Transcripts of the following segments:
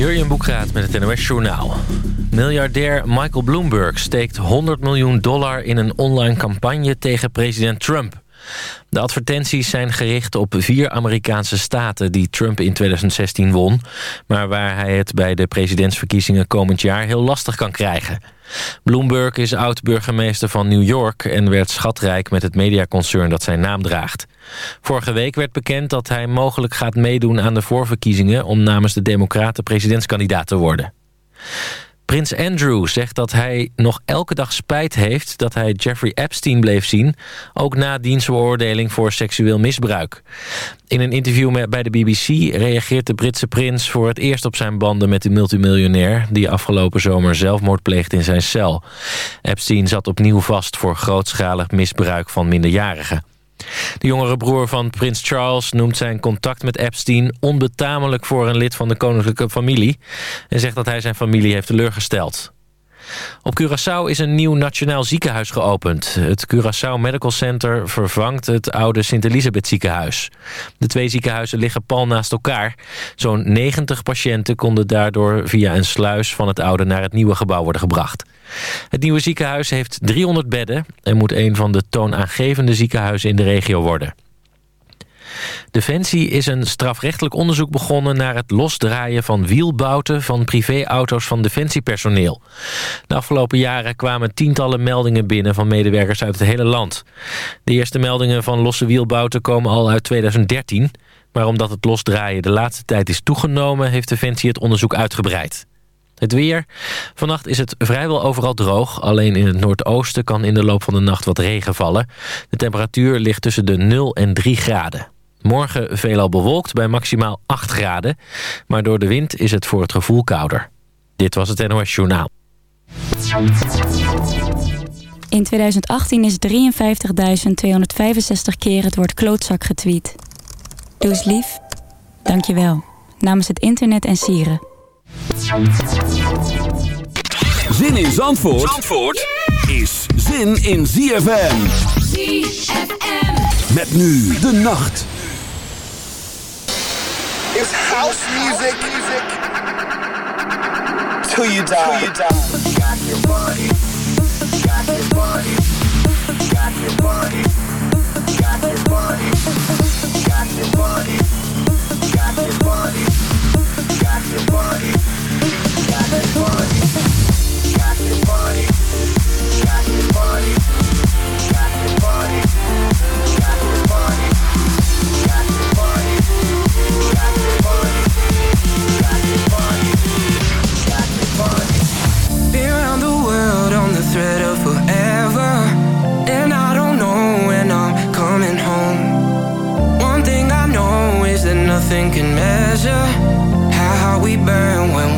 Jurjen Boekraat met het NOS Journaal. Miljardair Michael Bloomberg steekt 100 miljoen dollar in een online campagne tegen president Trump. De advertenties zijn gericht op vier Amerikaanse staten die Trump in 2016 won... maar waar hij het bij de presidentsverkiezingen komend jaar heel lastig kan krijgen. Bloomberg is oud-burgemeester van New York... en werd schatrijk met het mediaconcern dat zijn naam draagt. Vorige week werd bekend dat hij mogelijk gaat meedoen aan de voorverkiezingen... om namens de Democraten presidentskandidaat te worden. Prins Andrew zegt dat hij nog elke dag spijt heeft... dat hij Jeffrey Epstein bleef zien... ook na dienstbeoordeling voor seksueel misbruik. In een interview bij de BBC reageert de Britse prins... voor het eerst op zijn banden met de multimiljonair... die afgelopen zomer zelfmoord pleegde in zijn cel. Epstein zat opnieuw vast voor grootschalig misbruik van minderjarigen. De jongere broer van prins Charles noemt zijn contact met Epstein... onbetamelijk voor een lid van de koninklijke familie... en zegt dat hij zijn familie heeft teleurgesteld. Op Curaçao is een nieuw nationaal ziekenhuis geopend. Het Curaçao Medical Center vervangt het oude Sint-Elisabeth ziekenhuis. De twee ziekenhuizen liggen pal naast elkaar. Zo'n 90 patiënten konden daardoor via een sluis van het oude naar het nieuwe gebouw worden gebracht. Het nieuwe ziekenhuis heeft 300 bedden... en moet een van de toonaangevende ziekenhuizen in de regio worden. Defensie is een strafrechtelijk onderzoek begonnen... naar het losdraaien van wielbouten van privéauto's van defensiepersoneel. De afgelopen jaren kwamen tientallen meldingen binnen... van medewerkers uit het hele land. De eerste meldingen van losse wielbouten komen al uit 2013... maar omdat het losdraaien de laatste tijd is toegenomen... heeft Defensie het onderzoek uitgebreid. Het weer. Vannacht is het vrijwel overal droog. Alleen in het noordoosten kan in de loop van de nacht wat regen vallen. De temperatuur ligt tussen de 0 en 3 graden. Morgen veelal bewolkt bij maximaal 8 graden. Maar door de wind is het voor het gevoel kouder. Dit was het NOS Journaal. In 2018 is 53.265 keer het woord klootzak getweet. Doe lief. Dank je wel. Namens het internet en sieren. Zin in Zandvoort, Zandvoort is zin in ZFM. ZFM. Met nu de nacht. It's house music. Till you die. Till you die. Got your body. Got your body. Got your body. Got your body. Got your body. Got your body. Got your body. Nothing can measure how we burn when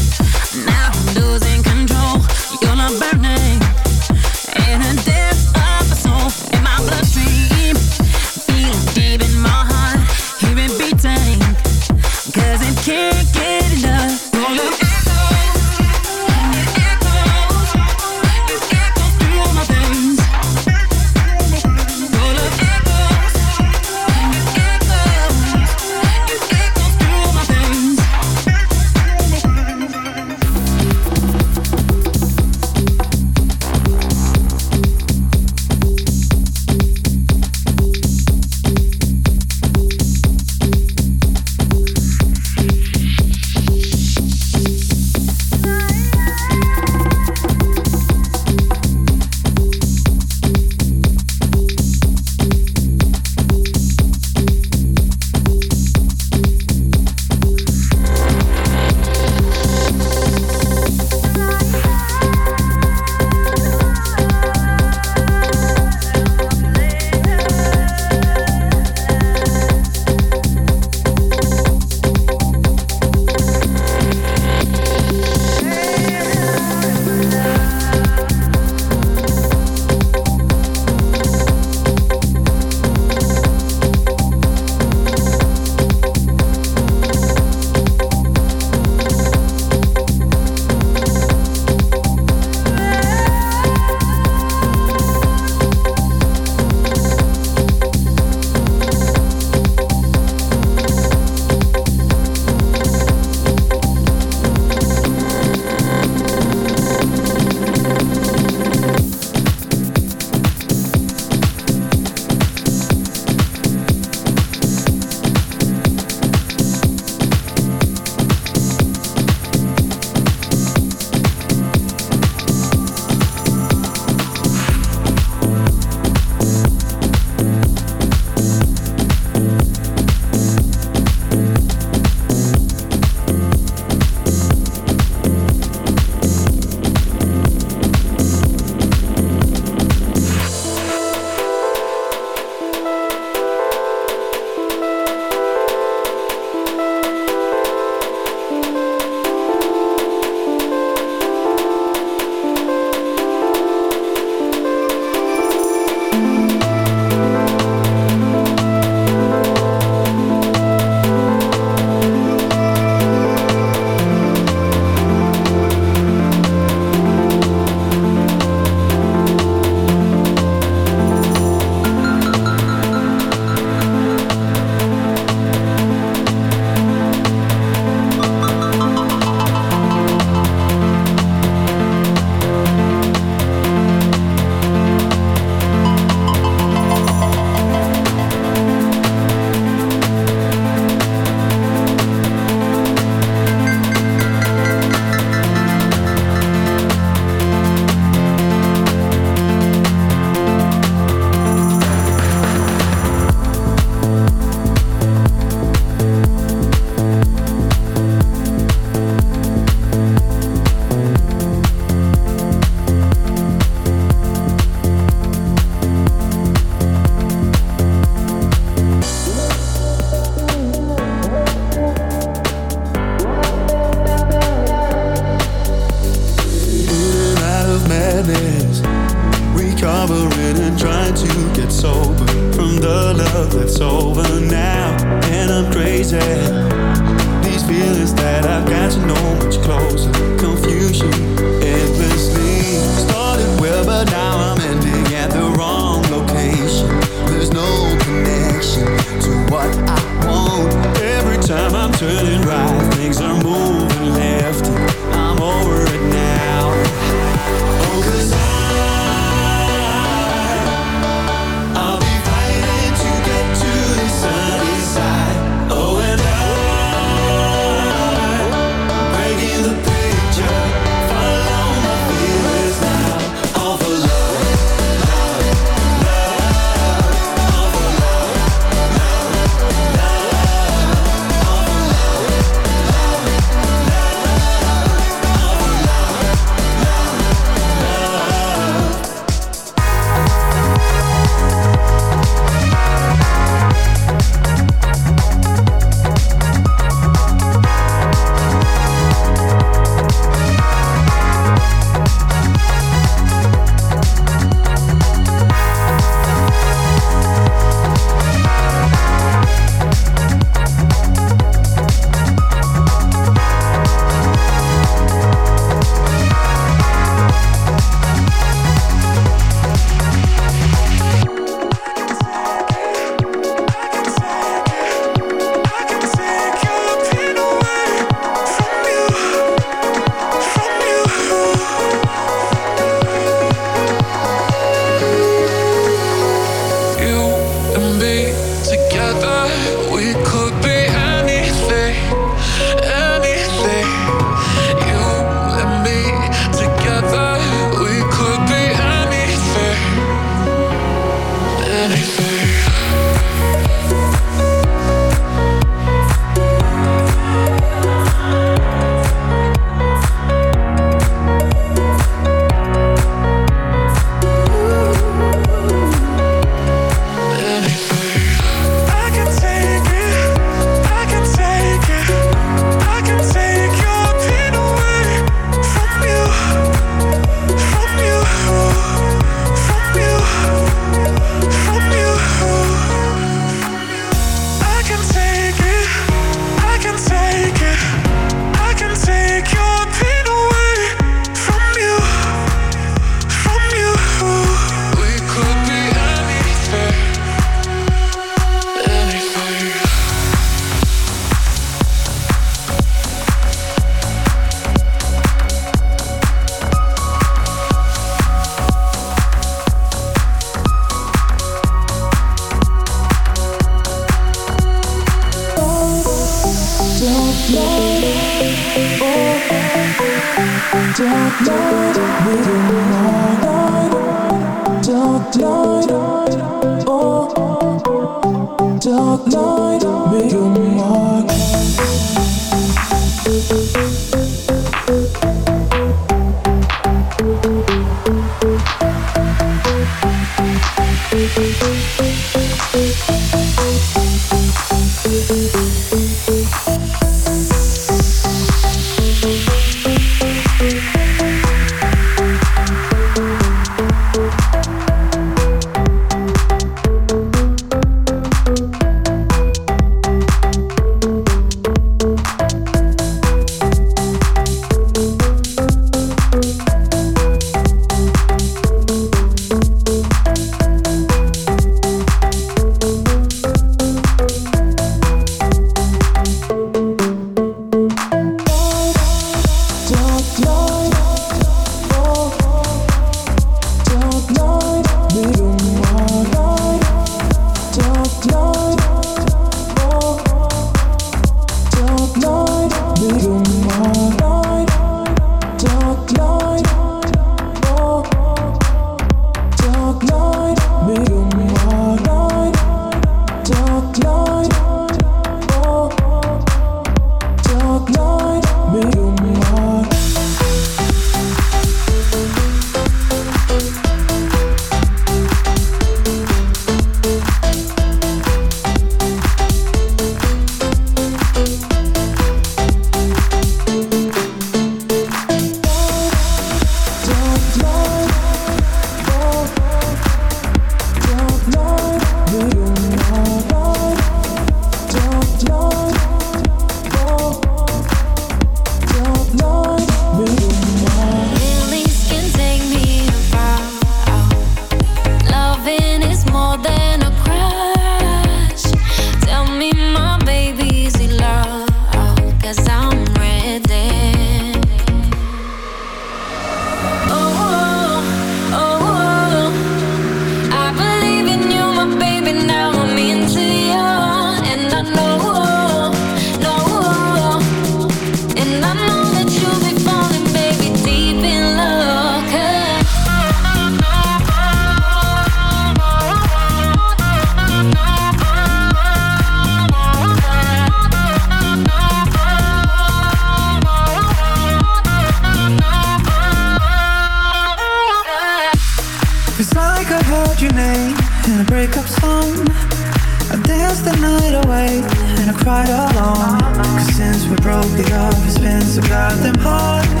right along Cause since we broke it off, it's been so goddamn hard.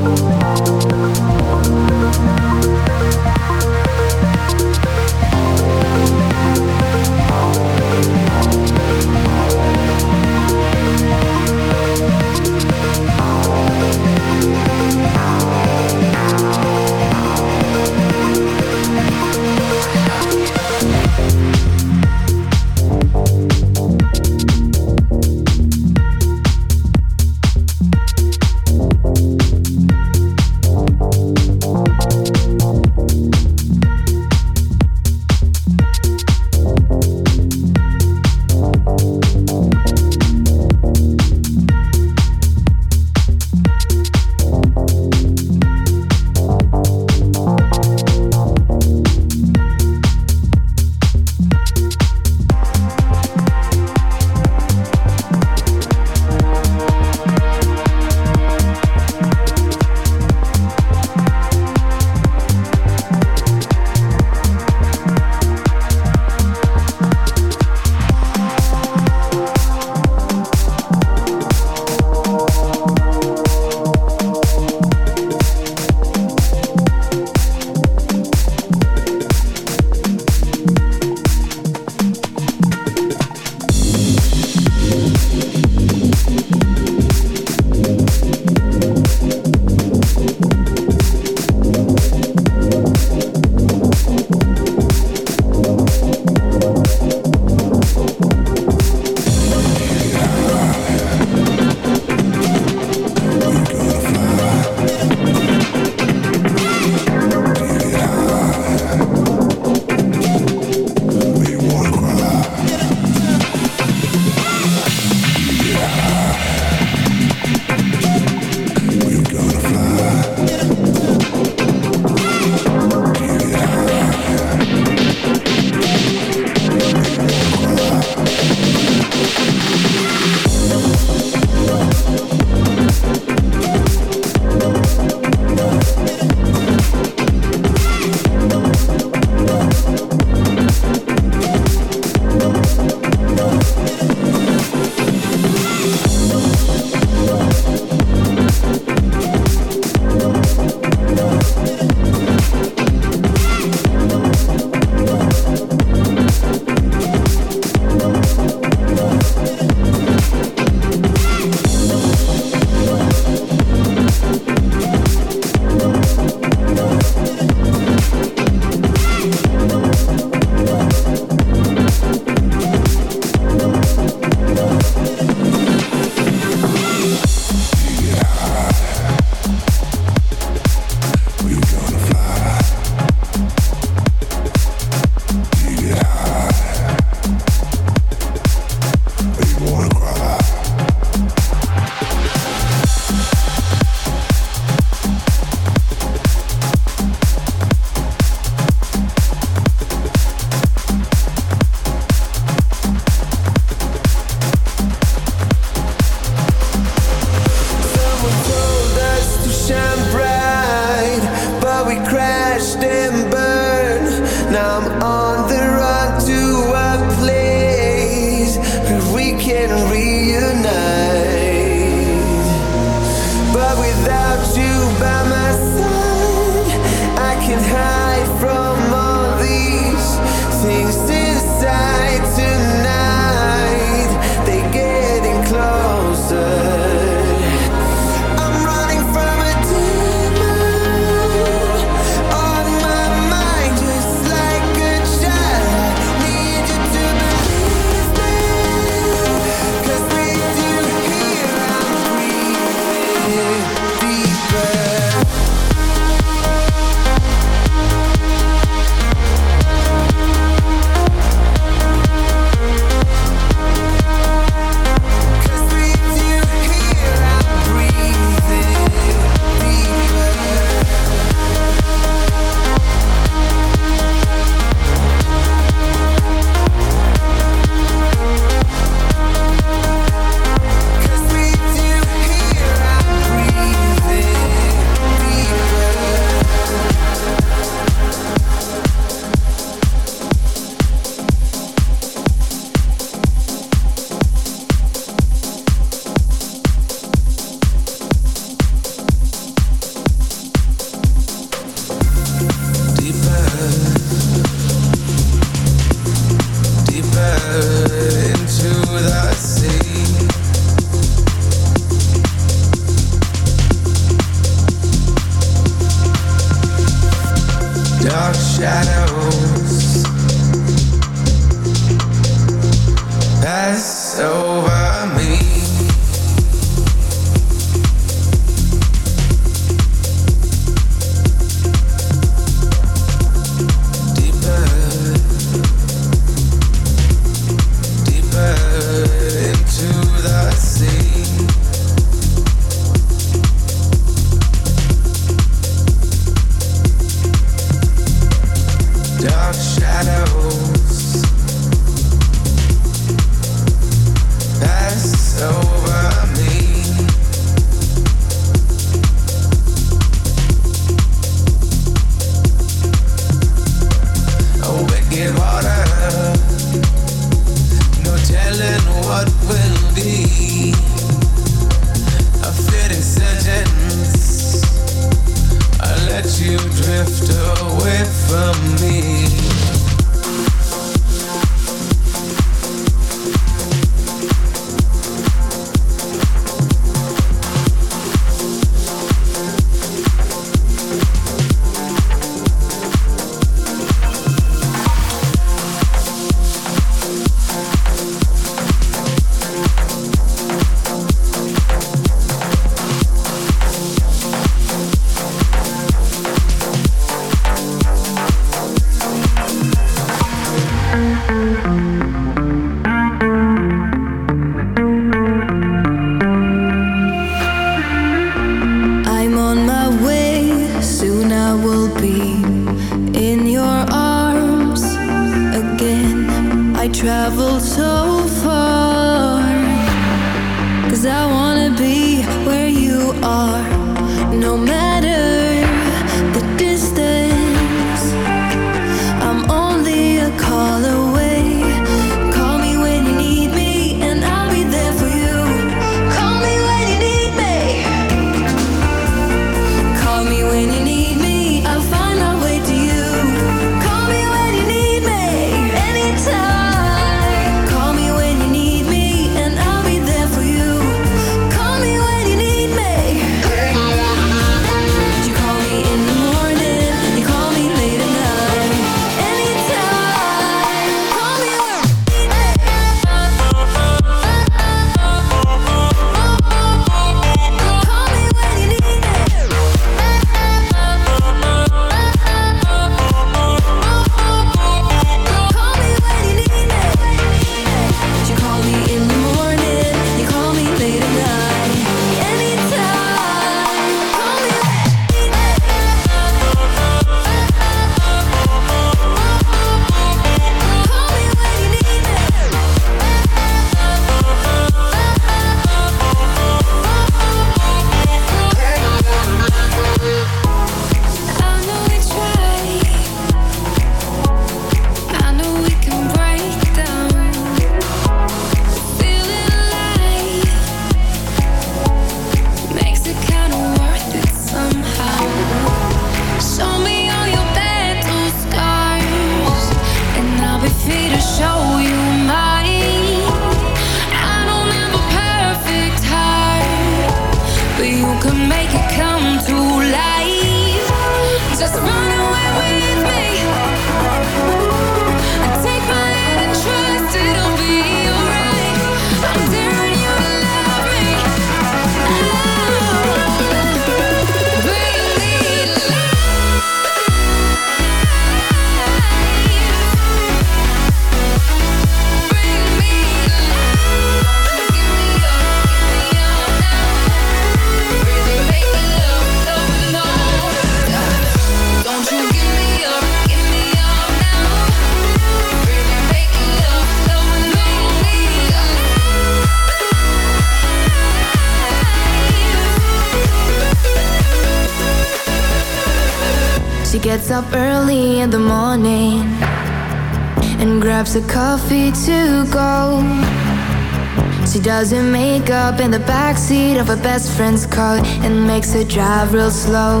doesn't make up in the backseat of a best friend's car and makes her drive real slow.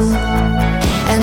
And